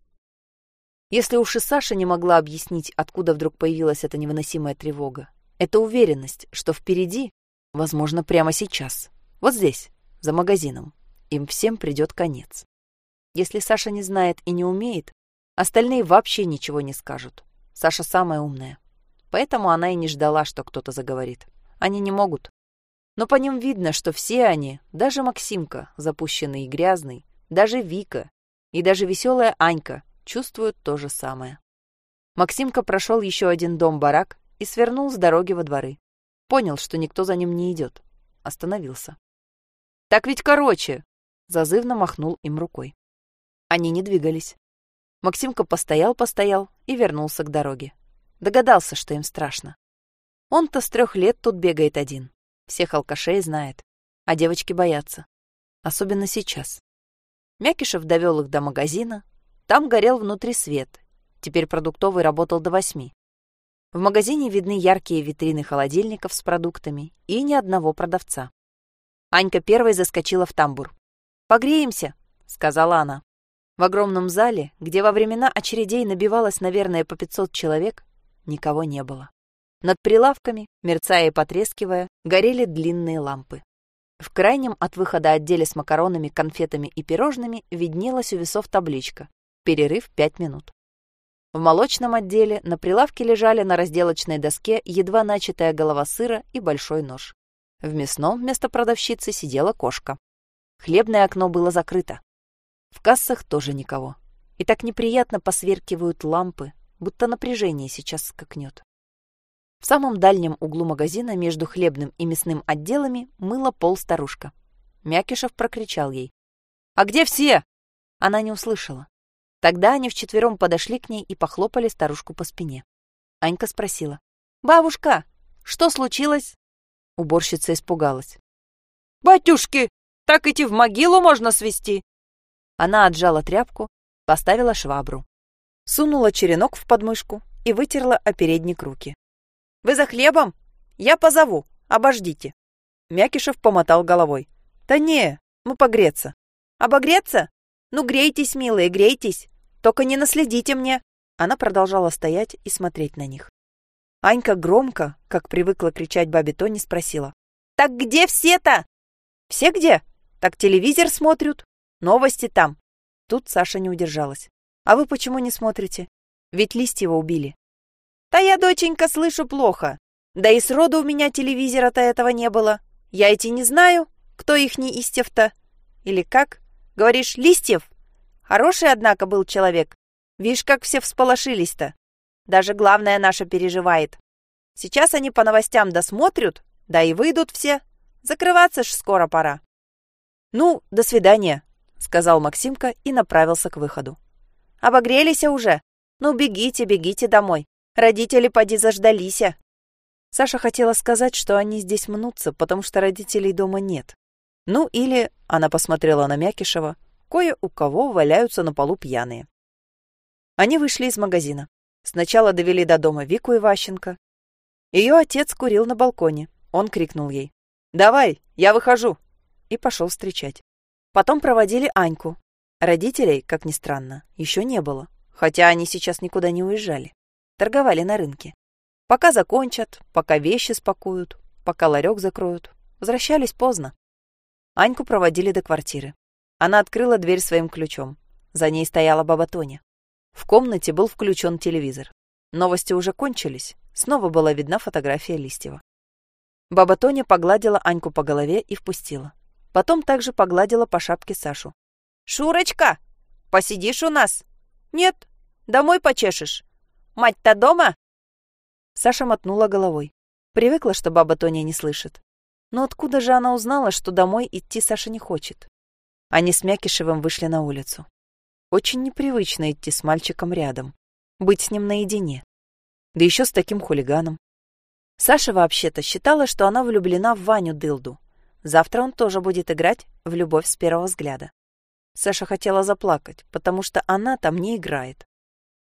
Если уж и Саша не могла объяснить, откуда вдруг появилась эта невыносимая тревога, это уверенность, что впереди, возможно, прямо сейчас, вот здесь, за магазином, им всем придет конец. Если Саша не знает и не умеет, остальные вообще ничего не скажут. Саша самая умная. Поэтому она и не ждала, что кто-то заговорит. Они не могут. Но по ним видно, что все они, даже Максимка, запущенный и грязный, даже Вика и даже веселая Анька, чувствуют то же самое. Максимка прошел еще один дом-барак и свернул с дороги во дворы. Понял, что никто за ним не идет. Остановился. «Так ведь короче!» Зазывно махнул им рукой. Они не двигались. Максимка постоял-постоял и вернулся к дороге. Догадался, что им страшно. Он-то с трех лет тут бегает один. Всех алкашей знает. А девочки боятся. Особенно сейчас. Мякишев довел их до магазина, там горел внутри свет. Теперь продуктовый работал до восьми. В магазине видны яркие витрины холодильников с продуктами и ни одного продавца. Анька первой заскочила в тамбур. «Погреемся», — сказала она. В огромном зале, где во времена очередей набивалось, наверное, по 500 человек, никого не было. Над прилавками, мерцая и потрескивая, горели длинные лампы. В крайнем от выхода отделе с макаронами, конфетами и пирожными виднелась у весов табличка Перерыв 5 минут. В молочном отделе на прилавке лежали на разделочной доске едва начатая голова сыра и большой нож. В мясном вместо продавщицы сидела кошка. Хлебное окно было закрыто. В кассах тоже никого. И так неприятно посверкивают лампы, будто напряжение сейчас скакнет. В самом дальнем углу магазина между хлебным и мясным отделами мыла пол старушка. Мякишев прокричал ей. «А где все?» Она не услышала. Тогда они вчетвером подошли к ней и похлопали старушку по спине. Анька спросила. «Бабушка, что случилось?» Уборщица испугалась. «Батюшки, так идти в могилу можно свести!» Она отжала тряпку, поставила швабру. Сунула черенок в подмышку и вытерла о передник руки. «Вы за хлебом? Я позову, обождите!» Мякишев помотал головой. Да не, мы погреться. Обогреться? Ну, грейтесь, милые, грейтесь. Только не наследите мне. Она продолжала стоять и смотреть на них. Анька громко, как привыкла кричать бабе Тони, спросила. «Так где все-то?» «Все где? Так телевизор смотрят. Новости там». Тут Саша не удержалась. «А вы почему не смотрите? Ведь Листьева убили». «Да я, доченька, слышу плохо. Да и сроду у меня телевизора-то этого не было. Я эти не знаю, кто их не Истев-то. Или как? Говоришь, Листьев? Хороший, однако, был человек. Видишь, как все всполошились-то. Даже главное наша переживает. Сейчас они по новостям досмотрят, да и выйдут все. Закрываться ж скоро пора. Ну, до свидания, сказал Максимка и направился к выходу. Обогрелись уже? Ну, бегите, бегите домой. Родители поди заждались. Саша хотела сказать, что они здесь мнутся, потому что родителей дома нет. Ну или, она посмотрела на Мякишева, кое у кого валяются на полу пьяные. Они вышли из магазина. Сначала довели до дома Вику Иващенко. Ее отец курил на балконе. Он крикнул ей. «Давай, я выхожу!» И пошел встречать. Потом проводили Аньку. Родителей, как ни странно, еще не было, хотя они сейчас никуда не уезжали. Торговали на рынке. Пока закончат, пока вещи спакуют, пока ларек закроют. Возвращались поздно. Аньку проводили до квартиры. Она открыла дверь своим ключом. За ней стояла баба Тоня. В комнате был включен телевизор. Новости уже кончились. Снова была видна фотография Листьева. Баба Тоня погладила Аньку по голове и впустила. Потом также погладила по шапке Сашу. «Шурочка, посидишь у нас?» «Нет, домой почешешь. Мать-то дома?» Саша мотнула головой. Привыкла, что баба Тоня не слышит. Но откуда же она узнала, что домой идти Саша не хочет? Они с Мякишевым вышли на улицу. Очень непривычно идти с мальчиком рядом, быть с ним наедине. Да еще с таким хулиганом. Саша вообще-то считала, что она влюблена в Ваню Дылду. Завтра он тоже будет играть в любовь с первого взгляда. Саша хотела заплакать, потому что она там не играет.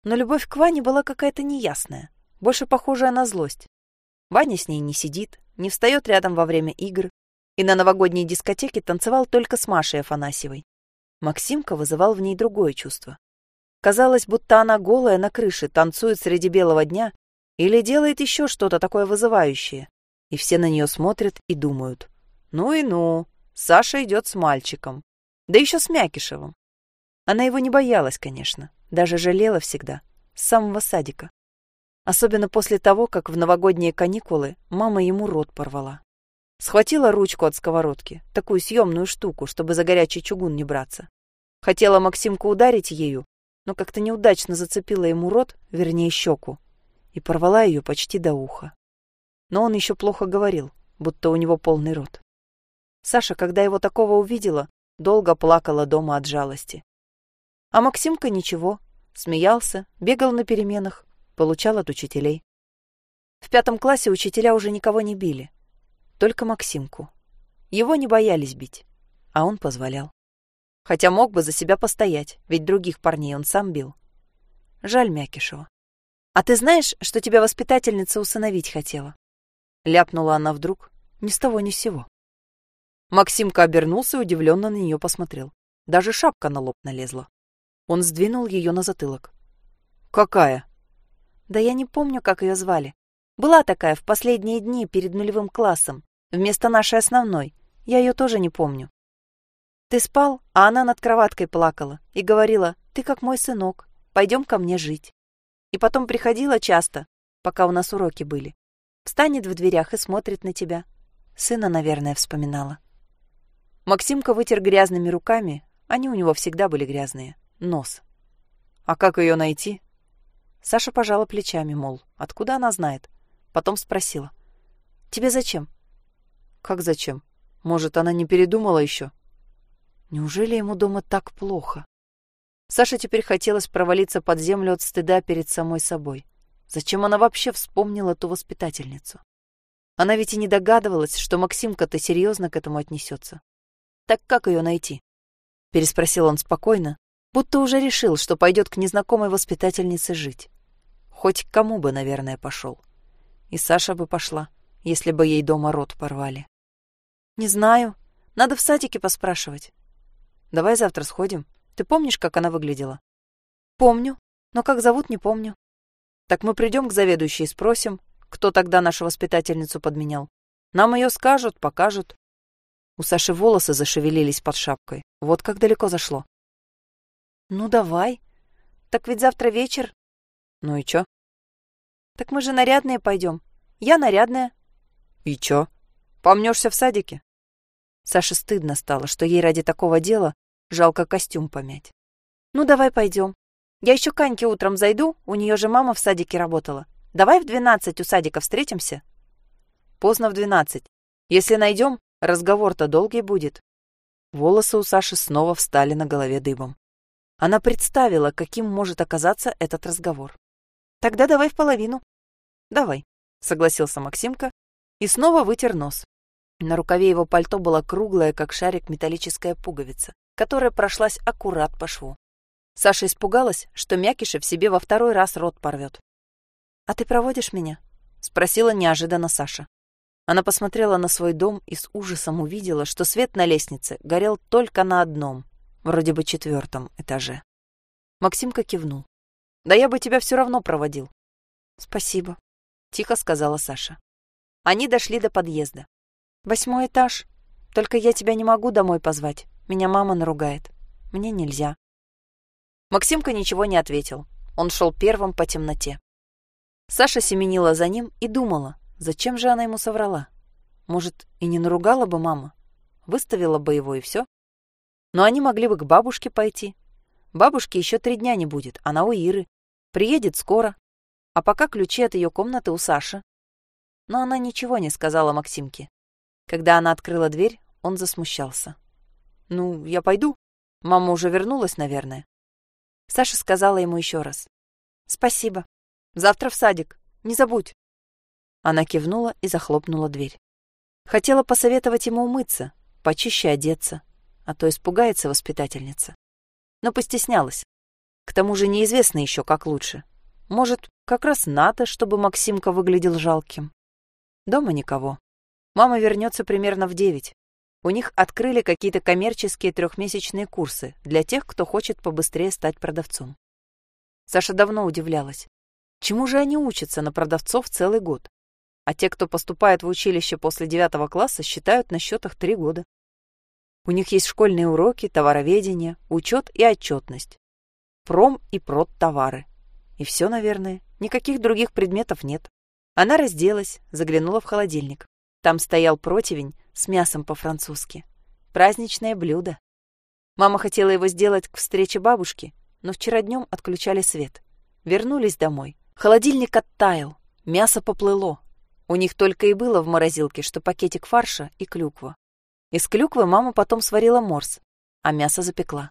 Но любовь к Ване была какая-то неясная, больше похожая на злость. Ваня с ней не сидит, не встает рядом во время игр, и на новогодней дискотеке танцевал только с Машей Афанасьевой. Максимка вызывал в ней другое чувство. Казалось, будто она голая на крыше, танцует среди белого дня или делает еще что-то такое вызывающее. И все на нее смотрят и думают. Ну и ну, Саша идет с мальчиком. Да еще с Мякишевым. Она его не боялась, конечно, даже жалела всегда, с самого садика. Особенно после того, как в новогодние каникулы мама ему рот порвала. Схватила ручку от сковородки, такую съемную штуку, чтобы за горячий чугун не браться. Хотела Максимку ударить ею, но как-то неудачно зацепила ему рот, вернее щеку, и порвала ее почти до уха. Но он еще плохо говорил, будто у него полный рот. Саша, когда его такого увидела, долго плакала дома от жалости. А Максимка ничего, смеялся, бегал на переменах, получал от учителей. В пятом классе учителя уже никого не били, только Максимку. Его не боялись бить, а он позволял. Хотя мог бы за себя постоять, ведь других парней он сам бил. Жаль Мякишева. «А ты знаешь, что тебя воспитательница усыновить хотела?» Ляпнула она вдруг, ни с того ни с сего. Максимка обернулся и удивленно на нее посмотрел. Даже шапка на лоб налезла. Он сдвинул ее на затылок. «Какая?» «Да я не помню, как ее звали. Была такая в последние дни перед нулевым классом вместо нашей основной. Я ее тоже не помню. Ты спал, а она над кроваткой плакала и говорила, ты как мой сынок, пойдем ко мне жить. И потом приходила часто, пока у нас уроки были. Встанет в дверях и смотрит на тебя. Сына, наверное, вспоминала. Максимка вытер грязными руками, они у него всегда были грязные, нос. А как ее найти? Саша пожала плечами, мол, откуда она знает? Потом спросила. Тебе зачем? Как зачем? Может, она не передумала еще? Неужели ему дома так плохо? Саше теперь хотелось провалиться под землю от стыда перед самой собой. Зачем она вообще вспомнила ту воспитательницу? Она ведь и не догадывалась, что Максимка-то серьезно к этому отнесется. Так как ее найти? Переспросил он спокойно, будто уже решил, что пойдет к незнакомой воспитательнице жить. Хоть к кому бы, наверное, пошел. И Саша бы пошла, если бы ей дома рот порвали. «Не знаю. Надо в садике поспрашивать. Давай завтра сходим. Ты помнишь, как она выглядела? Помню, но как зовут, не помню. Так мы придем к заведующей и спросим, кто тогда нашу воспитательницу подменял. Нам ее скажут, покажут. У Саши волосы зашевелились под шапкой. Вот как далеко зашло. Ну, давай. Так ведь завтра вечер. Ну и чё? Так мы же нарядные пойдем. Я нарядная. И чё? Помнешься в садике? Саше стыдно стало, что ей ради такого дела жалко костюм помять. Ну, давай пойдем. Я еще к Аньке утром зайду, у нее же мама в садике работала. Давай в двенадцать у садика встретимся. Поздно в двенадцать. Если найдем, разговор-то долгий будет. Волосы у Саши снова встали на голове дыбом. Она представила, каким может оказаться этот разговор. Тогда давай в половину. Давай, согласился Максимка и снова вытер нос. На рукаве его пальто была круглая, как шарик, металлическая пуговица, которая прошлась аккурат по шву. Саша испугалась, что Мякиша в себе во второй раз рот порвет. «А ты проводишь меня?» — спросила неожиданно Саша. Она посмотрела на свой дом и с ужасом увидела, что свет на лестнице горел только на одном, вроде бы четвертом этаже. Максимка кивнул. «Да я бы тебя все равно проводил». «Спасибо», — тихо сказала Саша. Они дошли до подъезда. «Восьмой этаж. Только я тебя не могу домой позвать. Меня мама наругает. Мне нельзя». Максимка ничего не ответил. Он шел первым по темноте. Саша семенила за ним и думала, зачем же она ему соврала. Может, и не наругала бы мама, выставила бы его и все. Но они могли бы к бабушке пойти. Бабушки еще три дня не будет, она у Иры. Приедет скоро. А пока ключи от ее комнаты у Саши. Но она ничего не сказала Максимке. Когда она открыла дверь, он засмущался. «Ну, я пойду. Мама уже вернулась, наверное». Саша сказала ему еще раз. «Спасибо. Завтра в садик. Не забудь». Она кивнула и захлопнула дверь. Хотела посоветовать ему умыться, почище одеться, а то испугается воспитательница. Но постеснялась. К тому же неизвестно еще, как лучше. Может, как раз надо, чтобы Максимка выглядел жалким. Дома никого. Мама вернется примерно в девять. У них открыли какие-то коммерческие трехмесячные курсы для тех, кто хочет побыстрее стать продавцом. Саша давно удивлялась. Чему же они учатся на продавцов целый год? А те, кто поступает в училище после девятого класса, считают на счетах три года. У них есть школьные уроки, товароведение, учет и отчетность. Пром и продтовары. И все, наверное. Никаких других предметов нет. Она разделась, заглянула в холодильник. Там стоял противень с мясом по-французски. Праздничное блюдо. Мама хотела его сделать к встрече бабушки, но вчера днем отключали свет. Вернулись домой. Холодильник оттаял, мясо поплыло. У них только и было в морозилке, что пакетик фарша и клюква. Из клюквы мама потом сварила морс, а мясо запекла.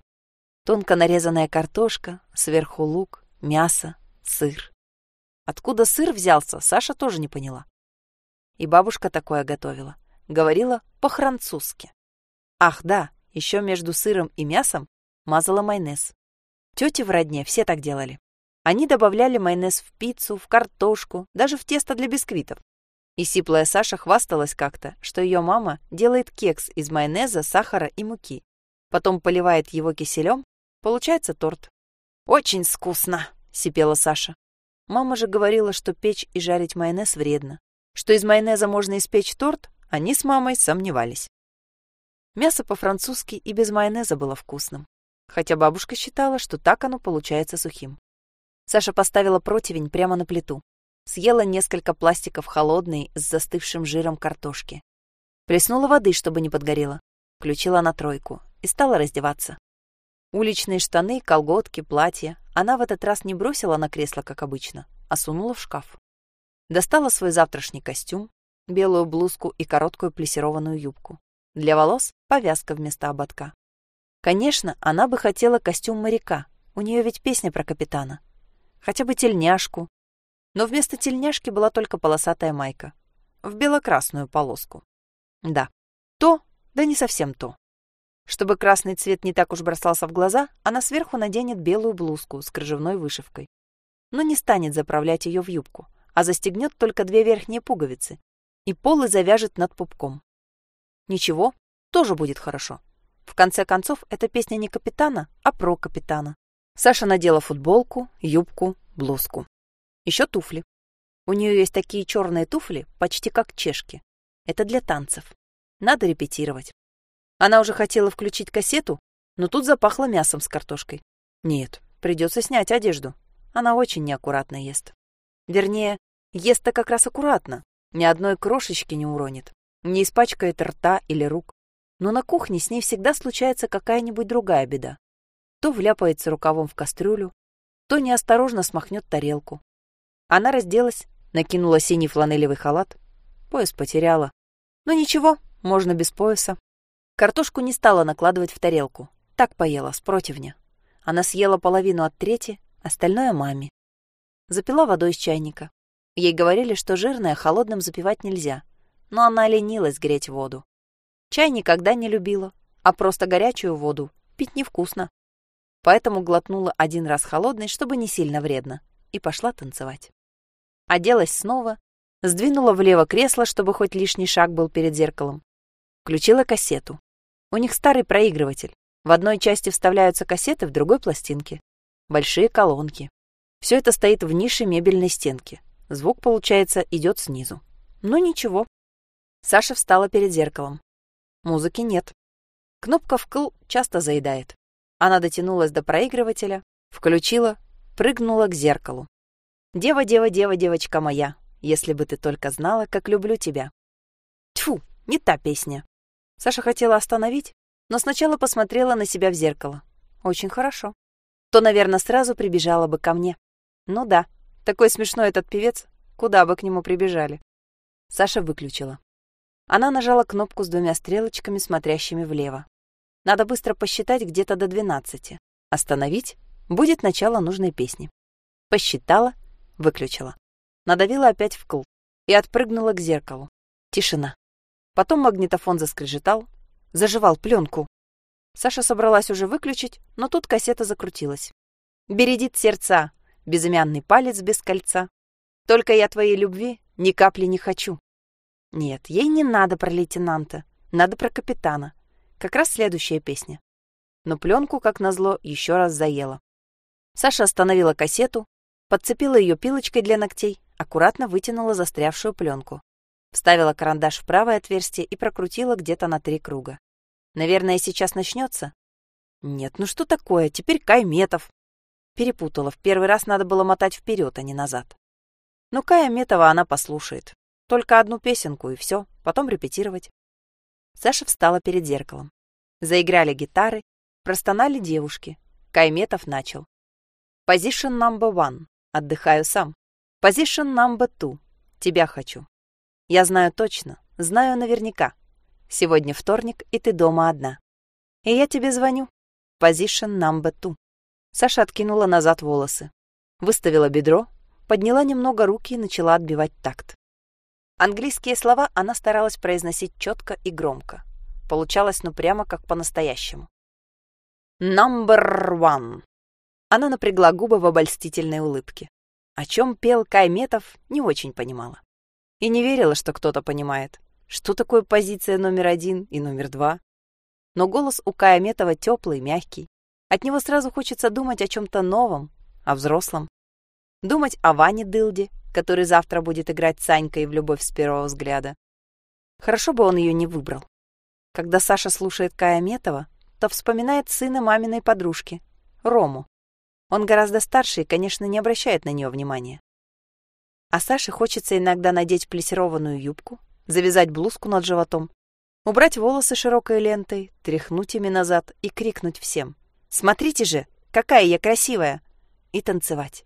Тонко нарезанная картошка, сверху лук, мясо, сыр. Откуда сыр взялся, Саша тоже не поняла. И бабушка такое готовила. Говорила по-французски. Ах, да, еще между сыром и мясом мазала майонез. Тети в родне все так делали. Они добавляли майонез в пиццу, в картошку, даже в тесто для бисквитов. И сиплая Саша хвасталась как-то, что ее мама делает кекс из майонеза, сахара и муки. Потом поливает его киселем, получается торт. «Очень вкусно!» — сипела Саша. Мама же говорила, что печь и жарить майонез вредно что из майонеза можно испечь торт, они с мамой сомневались. Мясо по-французски и без майонеза было вкусным, хотя бабушка считала, что так оно получается сухим. Саша поставила противень прямо на плиту, съела несколько пластиков холодной с застывшим жиром картошки. Плеснула воды, чтобы не подгорело, включила на тройку и стала раздеваться. Уличные штаны, колготки, платья она в этот раз не бросила на кресло, как обычно, а сунула в шкаф. Достала свой завтрашний костюм, белую блузку и короткую плесированную юбку. Для волос повязка вместо ободка. Конечно, она бы хотела костюм моряка. У нее ведь песня про капитана. Хотя бы тельняшку. Но вместо тельняшки была только полосатая майка. В белокрасную полоску. Да, то, да не совсем то. Чтобы красный цвет не так уж бросался в глаза, она сверху наденет белую блузку с кружевной вышивкой. Но не станет заправлять ее в юбку, а застегнет только две верхние пуговицы и полы завяжет над пупком. Ничего, Тоже будет хорошо. В конце концов, это песня не капитана, а про капитана. Саша надела футболку, юбку, блузку. Еще туфли. У нее есть такие черные туфли, почти как чешки. Это для танцев. Надо репетировать. Она уже хотела включить кассету, но тут запахло мясом с картошкой. Нет, придется снять одежду. Она очень неаккуратно ест. Вернее, ест-то как раз аккуратно. Ни одной крошечки не уронит. Не испачкает рта или рук. Но на кухне с ней всегда случается какая-нибудь другая беда. То вляпается рукавом в кастрюлю, то неосторожно смахнет тарелку. Она разделась, накинула синий фланелевый халат. Пояс потеряла. Но ничего, можно без пояса. Картошку не стала накладывать в тарелку. Так поела, с противня. Она съела половину от трети, остальное маме. Запила водой из чайника. Ей говорили, что жирное холодным запивать нельзя, но она ленилась греть воду. Чай никогда не любила, а просто горячую воду пить невкусно. Поэтому глотнула один раз холодный, чтобы не сильно вредно, и пошла танцевать. Оделась снова, сдвинула влево кресло, чтобы хоть лишний шаг был перед зеркалом. Включила кассету. У них старый проигрыватель. В одной части вставляются кассеты, в другой — пластинки. Большие колонки. Все это стоит в нише мебельной стенки. Звук, получается, идет снизу. Ну ничего. Саша встала перед зеркалом. Музыки нет. Кнопка «вкл» часто заедает. Она дотянулась до проигрывателя, включила, прыгнула к зеркалу. «Дева, дева, дева, девочка моя, если бы ты только знала, как люблю тебя». Тьфу, не та песня. Саша хотела остановить, но сначала посмотрела на себя в зеркало. Очень хорошо. То, наверное, сразу прибежала бы ко мне. Ну да, такой смешной этот певец, куда бы к нему прибежали. Саша выключила. Она нажала кнопку с двумя стрелочками, смотрящими влево. Надо быстро посчитать где-то до двенадцати. Остановить будет начало нужной песни. Посчитала, выключила. Надавила опять в кл и отпрыгнула к зеркалу. Тишина. Потом магнитофон заскрежетал, заживал пленку. Саша собралась уже выключить, но тут кассета закрутилась. «Бередит сердца, безымянный палец без кольца. Только я твоей любви ни капли не хочу. Нет, ей не надо про лейтенанта, надо про капитана. Как раз следующая песня. Но пленку, как назло, еще раз заела. Саша остановила кассету, подцепила ее пилочкой для ногтей, аккуратно вытянула застрявшую пленку. Вставила карандаш в правое отверстие и прокрутила где-то на три круга. Наверное, сейчас начнется. Нет, ну что такое, теперь Кайметов. Перепутала, в первый раз надо было мотать вперед, а не назад. Но Кая Метова она послушает. Только одну песенку и все, потом репетировать. Саша встала перед зеркалом. Заиграли гитары, простонали девушки. Кайметов начал. Position number one. Отдыхаю сам. Position number two. Тебя хочу. Я знаю точно, знаю наверняка. Сегодня вторник, и ты дома одна. И я тебе звоню. Position number two. Саша откинула назад волосы. Выставила бедро, подняла немного руки и начала отбивать такт. Английские слова она старалась произносить четко и громко. Получалось ну прямо как по-настоящему. «Number one». Она напрягла губы в обольстительной улыбке. О чем пел Кайметов, не очень понимала. И не верила, что кто-то понимает, что такое позиция номер один и номер два. Но голос у Кайметова теплый, мягкий. От него сразу хочется думать о чем-то новом, о взрослом. Думать о Ване Дылде, который завтра будет играть Санькой в «Любовь с первого взгляда». Хорошо бы он ее не выбрал. Когда Саша слушает Кая Метова, то вспоминает сына маминой подружки, Рому. Он гораздо старше и, конечно, не обращает на нее внимания. А Саше хочется иногда надеть плесированную юбку, завязать блузку над животом, убрать волосы широкой лентой, тряхнуть ими назад и крикнуть всем. «Смотрите же, какая я красивая!» И танцевать.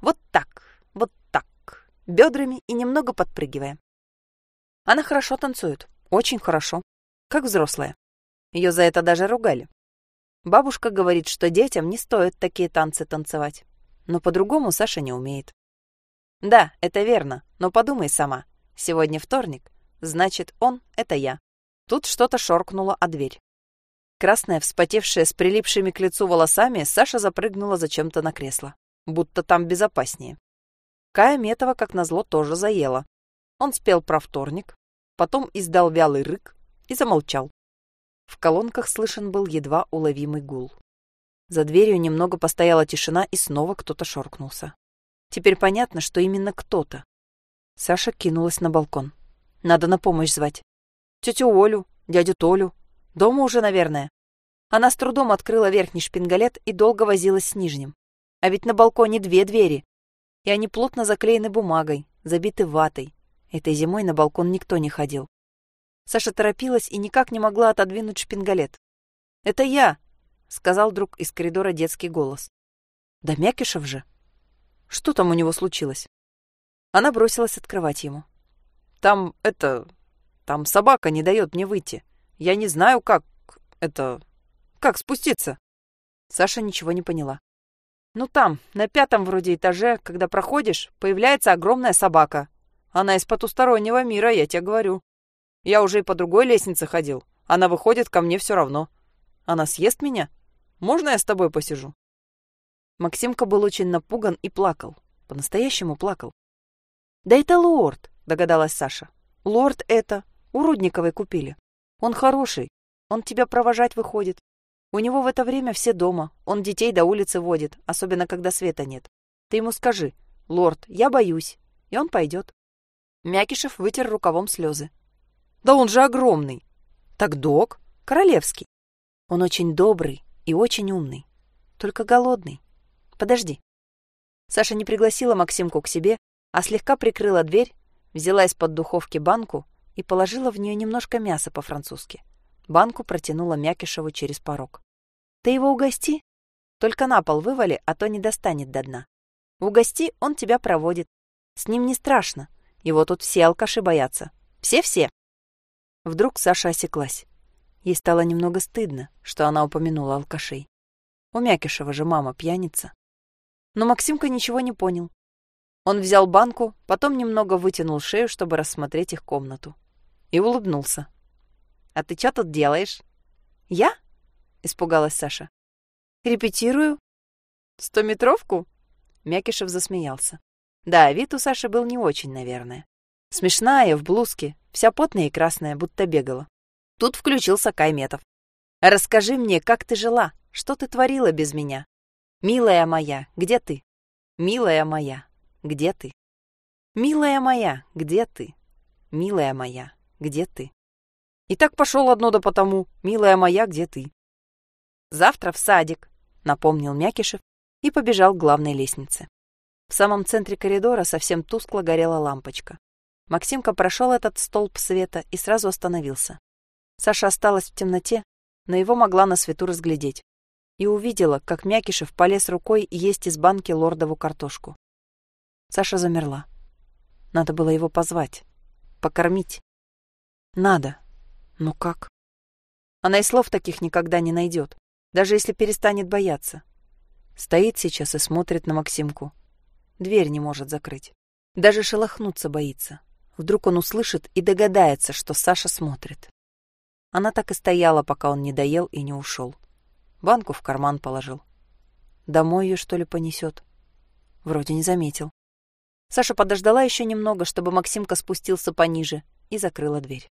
Вот так, вот так бедрами и немного подпрыгивая. Она хорошо танцует, очень хорошо, как взрослая. Ее за это даже ругали. Бабушка говорит, что детям не стоит такие танцы танцевать. Но по-другому Саша не умеет. Да, это верно, но подумай сама. Сегодня вторник, значит, он — это я. Тут что-то шоркнуло о дверь. Красная, вспотевшая с прилипшими к лицу волосами, Саша запрыгнула зачем-то на кресло. Будто там безопаснее. Кая Метова, как назло, тоже заела. Он спел про вторник, потом издал вялый рык и замолчал. В колонках слышен был едва уловимый гул. За дверью немного постояла тишина, и снова кто-то шоркнулся. Теперь понятно, что именно кто-то. Саша кинулась на балкон. Надо на помощь звать. Тетю Олю, дядю Толю. Дома уже, наверное. Она с трудом открыла верхний шпингалет и долго возилась с нижним. А ведь на балконе две двери. И они плотно заклеены бумагой, забиты ватой. Этой зимой на балкон никто не ходил. Саша торопилась и никак не могла отодвинуть шпингалет. «Это я!» — сказал друг из коридора детский голос. «Да Мякишев же! Что там у него случилось?» Она бросилась открывать ему. «Там, это... Там собака не дает мне выйти. Я не знаю, как... Это... Как спуститься?» Саша ничего не поняла. «Ну там, на пятом вроде этаже, когда проходишь, появляется огромная собака. Она из потустороннего мира, я тебе говорю. Я уже и по другой лестнице ходил. Она выходит ко мне все равно. Она съест меня? Можно я с тобой посижу?» Максимка был очень напуган и плакал. По-настоящему плакал. «Да это лорд», — догадалась Саша. «Лорд это. У Рудниковой купили. Он хороший. Он тебя провожать выходит. У него в это время все дома. Он детей до улицы водит, особенно когда света нет. Ты ему скажи, лорд, я боюсь. И он пойдет. Мякишев вытер рукавом слезы. Да он же огромный. Так док, королевский. Он очень добрый и очень умный. Только голодный. Подожди. Саша не пригласила Максимку к себе, а слегка прикрыла дверь, взяла из-под духовки банку и положила в нее немножко мяса по-французски. Банку протянула Мякишеву через порог. «Ты его угости? Только на пол вывали, а то не достанет до дна. Угости, он тебя проводит. С ним не страшно. Его тут все алкаши боятся. Все-все. Вдруг Саша осеклась. Ей стало немного стыдно, что она упомянула алкашей. У Мякишева же мама пьяница. Но Максимка ничего не понял. Он взял банку, потом немного вытянул шею, чтобы рассмотреть их комнату. И улыбнулся. «А ты что тут делаешь?» «Я?» — испугалась Саша. «Репетирую». «Стометровку?» Мякишев засмеялся. Да, вид у Саши был не очень, наверное. Смешная, в блузке, вся потная и красная, будто бегала. Тут включился Кайметов. «Расскажи мне, как ты жила? Что ты творила без меня? Милая моя, где ты? Милая моя, где ты? Милая моя, где ты? Милая моя, где ты?» И так пошел одно да потому, милая моя, где ты? «Завтра в садик», — напомнил Мякишев и побежал к главной лестнице. В самом центре коридора совсем тускло горела лампочка. Максимка прошел этот столб света и сразу остановился. Саша осталась в темноте, но его могла на свету разглядеть. И увидела, как Мякишев полез рукой есть из банки лордову картошку. Саша замерла. Надо было его позвать. Покормить. Надо. Но как? Она и слов таких никогда не найдет, даже если перестанет бояться. Стоит сейчас и смотрит на Максимку, Дверь не может закрыть. Даже шелохнуться боится. Вдруг он услышит и догадается, что Саша смотрит. Она так и стояла, пока он не доел и не ушел. Банку в карман положил. Домой ее, что ли, понесет? Вроде не заметил. Саша подождала еще немного, чтобы Максимка спустился пониже, и закрыла дверь.